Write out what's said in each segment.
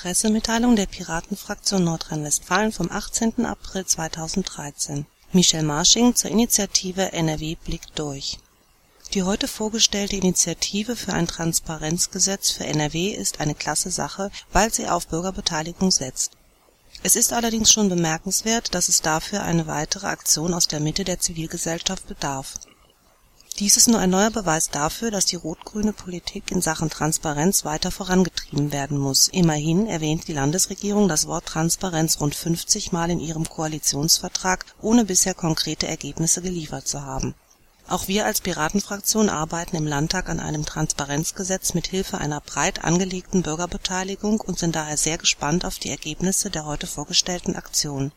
Pressemitteilung der Piratenfraktion Nordrhein-Westfalen vom 18. April 2013 Michel Marsching zur Initiative NRW blickt durch Die heute vorgestellte Initiative für ein Transparenzgesetz für NRW ist eine klasse Sache, weil sie auf Bürgerbeteiligung setzt. Es ist allerdings schon bemerkenswert, dass es dafür eine weitere Aktion aus der Mitte der Zivilgesellschaft bedarf dies ist nur ein neuer Beweis dafür, dass die rot-grüne Politik in Sachen Transparenz weiter vorangetrieben werden muss. Immerhin erwähnt die Landesregierung das Wort Transparenz rund 50 Mal in ihrem Koalitionsvertrag, ohne bisher konkrete Ergebnisse geliefert zu haben. Auch wir als Piratenfraktion arbeiten im Landtag an einem Transparenzgesetz mit Hilfe einer breit angelegten Bürgerbeteiligung und sind daher sehr gespannt auf die Ergebnisse der heute vorgestellten Aktion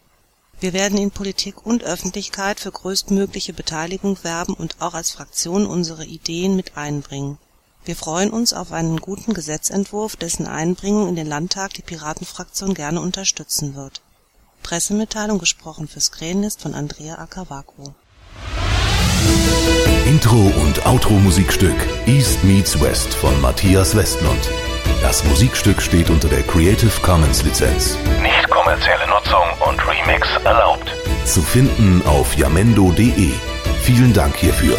wir werden in Politik und Öffentlichkeit für größtmögliche Beteiligung werben und auch als Fraktion unsere Ideen mit einbringen. Wir freuen uns auf einen guten Gesetzentwurf, dessen Einbringung in den Landtag die Piratenfraktion gerne unterstützen wird. Pressemitteilung gesprochen fürs Krähennest von Andrea Akavako. Intro und Outro Musikstück East Meets West von Matthias Westmund. Das Musikstück steht unter der Creative Commons Lizenz. Nicht kommerzielle Nutzung und Remix erlaubt. Zu finden auf jamendo.de. Vielen Dank hierfür.